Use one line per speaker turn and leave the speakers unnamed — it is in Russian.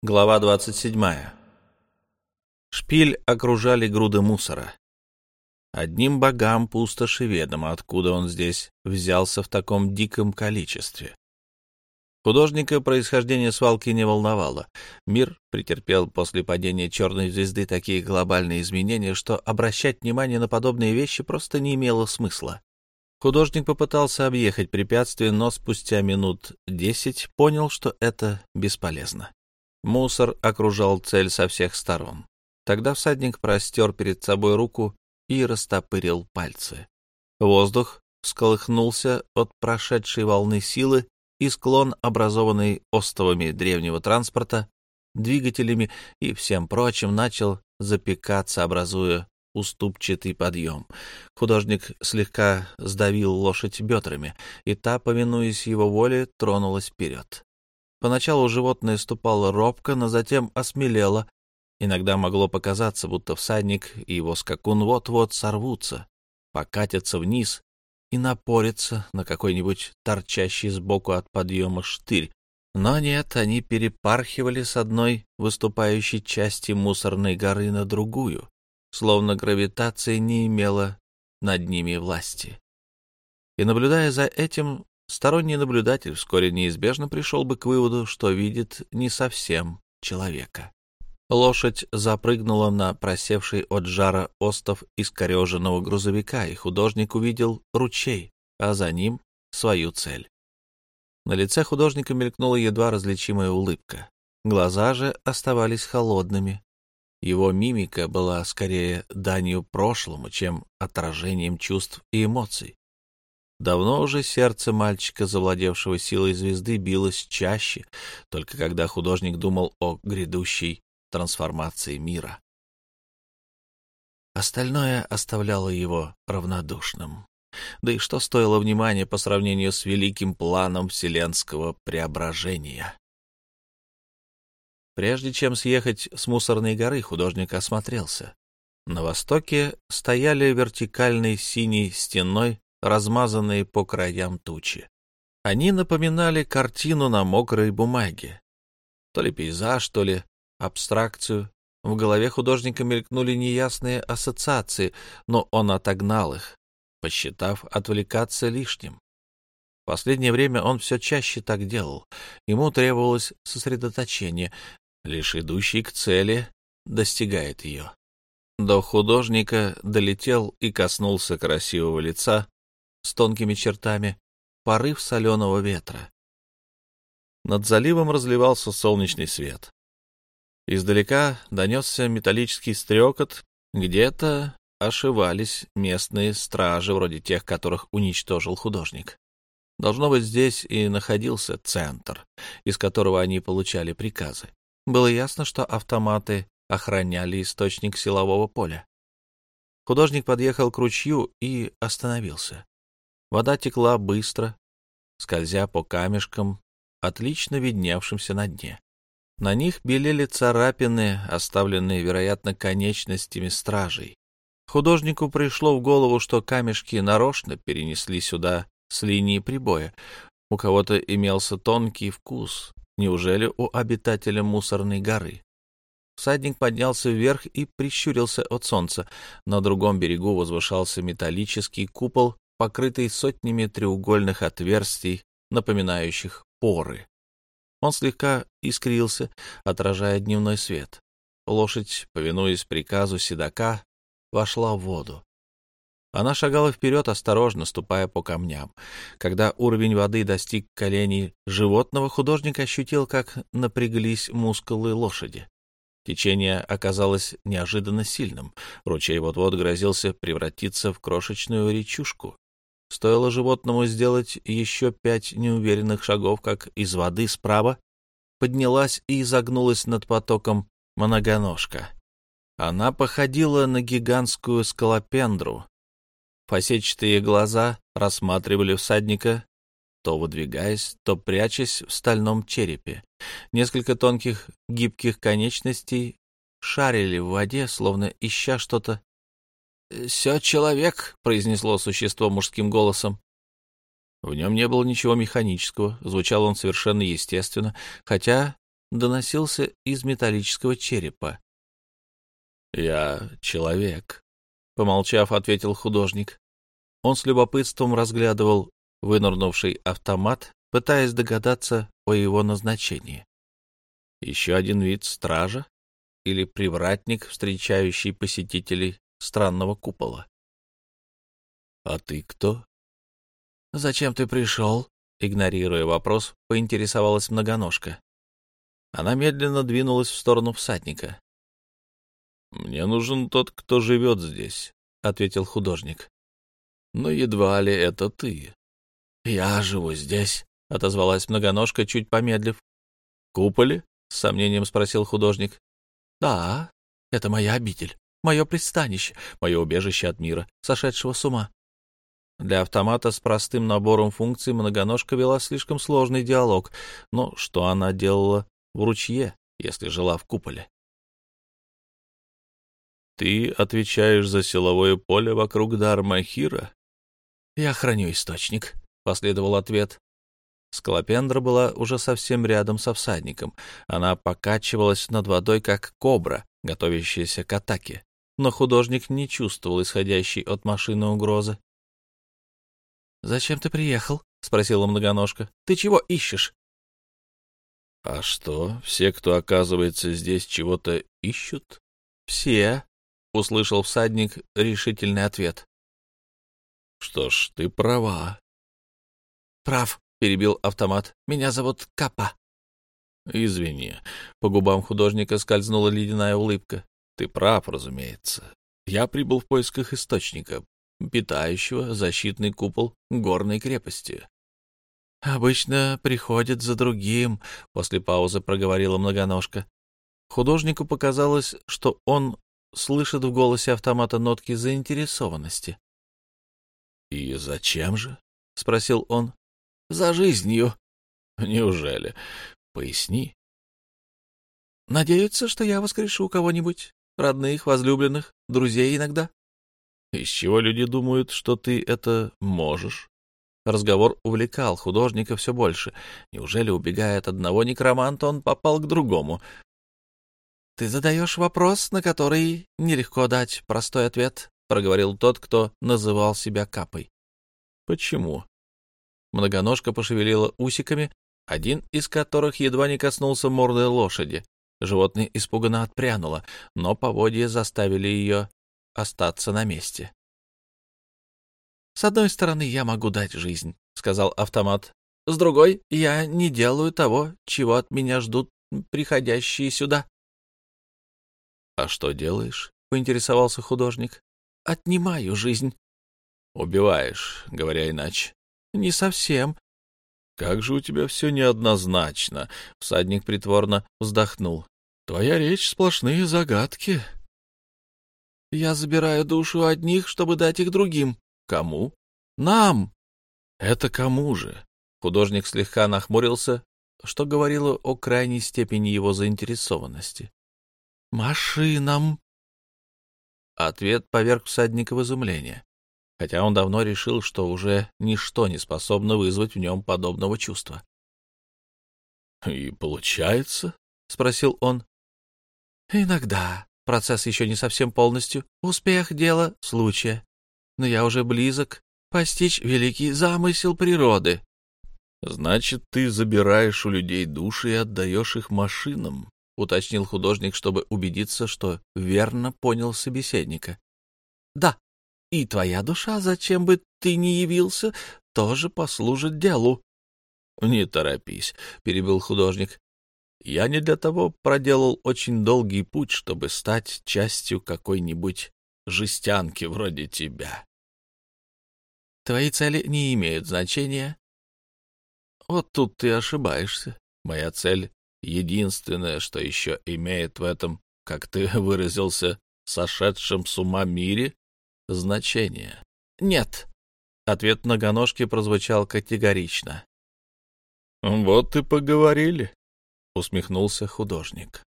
Глава 27. Шпиль окружали груды мусора. Одним богам пустоши ведомо, откуда он здесь взялся в таком диком количестве. Художника происхождение свалки не волновало. Мир претерпел после падения черной звезды такие глобальные изменения, что обращать внимание на подобные вещи просто не имело смысла. Художник попытался объехать препятствие, но спустя минут десять понял, что это бесполезно. Мусор окружал цель со всех сторон. Тогда всадник простер перед собой руку и растопырил пальцы. Воздух всколыхнулся от прошедшей волны силы, и склон, образованный остовами древнего транспорта, двигателями и всем прочим, начал запекаться, образуя уступчатый подъем. Художник слегка сдавил лошадь бедрами, и та, повинуясь его воле, тронулась вперед. Поначалу животное ступало робко, но затем осмелело. Иногда могло показаться, будто всадник и его скакун вот-вот сорвутся, покатятся вниз и напорятся на какой-нибудь торчащий сбоку от подъема штырь. Но нет, они перепархивали с одной выступающей части мусорной горы на другую, словно гравитация не имела над ними власти. И, наблюдая за этим, Сторонний наблюдатель вскоре неизбежно пришел бы к выводу, что видит не совсем человека. Лошадь запрыгнула на просевший от жара остов искореженного грузовика, и художник увидел ручей, а за ним свою цель. На лице художника мелькнула едва различимая улыбка. Глаза же оставались холодными. Его мимика была скорее данью прошлому, чем отражением чувств и эмоций. Давно уже сердце мальчика, завладевшего силой звезды, билось чаще, только когда художник думал о грядущей трансформации мира. Остальное оставляло его равнодушным. Да и что стоило внимания по сравнению с великим планом вселенского преображения? Прежде чем съехать с мусорной горы, художник осмотрелся. На востоке стояли вертикальной синей стеной размазанные по краям тучи. Они напоминали картину на мокрой бумаге. То ли пейзаж, то ли абстракцию. В голове художника мелькнули неясные ассоциации, но он отогнал их, посчитав отвлекаться лишним. В последнее время он все чаще так делал. Ему требовалось сосредоточение. Лишь идущий к цели достигает ее. До художника долетел и коснулся красивого лица, с тонкими чертами, порыв соленого ветра. Над заливом разливался солнечный свет. Издалека донесся металлический стрекот, где-то ошивались местные стражи, вроде тех, которых уничтожил художник. Должно быть, здесь и находился центр, из которого они получали приказы. Было ясно, что автоматы охраняли источник силового поля. Художник подъехал к ручью и остановился. Вода текла быстро, скользя по камешкам, отлично видневшимся на дне. На них белели царапины, оставленные, вероятно, конечностями стражей. Художнику пришло в голову, что камешки нарочно перенесли сюда с линии прибоя. У кого-то имелся тонкий вкус. Неужели у обитателя мусорной горы? Всадник поднялся вверх и прищурился от солнца. На другом берегу возвышался металлический купол покрытый сотнями треугольных отверстий, напоминающих поры. Он слегка искрился, отражая дневной свет. Лошадь, повинуясь приказу седока, вошла в воду. Она шагала вперед, осторожно ступая по камням. Когда уровень воды достиг коленей животного, художник ощутил, как напряглись мускулы лошади. Течение оказалось неожиданно сильным. Ручей вот-вот грозился превратиться в крошечную речушку. Стоило животному сделать еще пять неуверенных шагов, как из воды справа поднялась и изогнулась над потоком многоножка. Она походила на гигантскую скалопендру. Фасетчатые глаза рассматривали всадника, то выдвигаясь, то прячась в стальном черепе. Несколько тонких гибких конечностей шарили в воде, словно ища что-то «Все человек», — произнесло существо мужским голосом. В нем не было ничего механического, звучал он совершенно естественно, хотя доносился из металлического черепа. «Я человек», — помолчав, ответил художник. Он с любопытством разглядывал вынырнувший автомат, пытаясь догадаться о его назначении. Еще один вид стража или привратник, встречающий посетителей странного купола. — А ты кто? — Зачем ты пришел? — игнорируя вопрос, поинтересовалась многоножка. Она медленно двинулась в сторону всадника. — Мне нужен тот, кто живет здесь, — ответил художник. — Но едва ли это ты. — Я живу здесь, — отозвалась многоножка, чуть помедлив. — Куполе? — с сомнением спросил художник. — Да, это моя обитель, мое пристанище, мое убежище от мира, сошедшего с ума. Для автомата с простым набором функций многоножка вела слишком сложный диалог, но что она делала в ручье, если жила в куполе? «Ты отвечаешь за силовое поле вокруг Дармахира?» «Я храню источник», — последовал ответ. Скалопендра была уже совсем рядом со всадником. Она покачивалась над водой, как кобра, готовящаяся к атаке. Но художник не чувствовал исходящей от машины угрозы. «Зачем ты приехал?» — спросила многоножка. «Ты чего ищешь?» «А что, все, кто оказывается здесь, чего-то ищут?» «Все», — услышал всадник решительный ответ. «Что ж, ты права». «Прав», — перебил автомат. «Меня зовут Капа». «Извини». По губам художника скользнула ледяная улыбка. «Ты прав, разумеется. Я прибыл в поисках источника, питающего защитный купол горной крепости». «Обычно приходит за другим», — после паузы проговорила многоножка. Художнику показалось, что он слышит в голосе автомата нотки заинтересованности. «И зачем же?» — спросил он за жизнью. Неужели? Поясни. Надеются, что я воскрешу кого-нибудь, родных, возлюбленных, друзей иногда. Из чего люди думают, что ты это можешь? Разговор увлекал художника все больше. Неужели, убегая от одного некроманта, он попал к другому? «Ты задаешь вопрос, на который нелегко дать простой ответ», — проговорил тот, кто называл себя Капой. «Почему?» Многоножка пошевелила усиками, один из которых едва не коснулся морды лошади. Животное испуганно отпрянуло, но поводья заставили ее остаться на месте. «С одной стороны, я могу дать жизнь», — сказал автомат. «С другой, я не делаю того, чего от меня ждут приходящие сюда». «А что делаешь?» — поинтересовался художник. «Отнимаю жизнь». «Убиваешь, говоря иначе». Не совсем. Как же у тебя все неоднозначно. Всадник притворно вздохнул. Твоя речь сплошные загадки. Я забираю душу одних, чтобы дать их другим. Кому? Нам. Это кому же? Художник слегка нахмурился, что говорило о крайней степени его заинтересованности. Машинам. Ответ поверг всадника в изумление хотя он давно решил, что уже ничто не способно вызвать в нем подобного чувства. — И получается? — спросил он. — Иногда. Процесс еще не совсем полностью. Успех — дело случая. Но я уже близок постичь великий замысел природы. — Значит, ты забираешь у людей души и отдаешь их машинам, — уточнил художник, чтобы убедиться, что верно понял собеседника. — Да, и твоя душа, зачем бы ты ни явился, тоже послужит делу. — Не торопись, — перебил художник. — Я не для того проделал очень долгий путь, чтобы стать частью какой-нибудь жестянки вроде тебя. — Твои цели не имеют значения. — Вот тут ты ошибаешься. Моя цель — единственное, что еще имеет в этом, как ты выразился, сошедшем с ума мире, значение. Нет. Ответ многоножки прозвучал категорично. Вот и поговорили, усмехнулся художник.